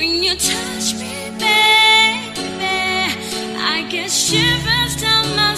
When you touch me, baby, I get shivers down my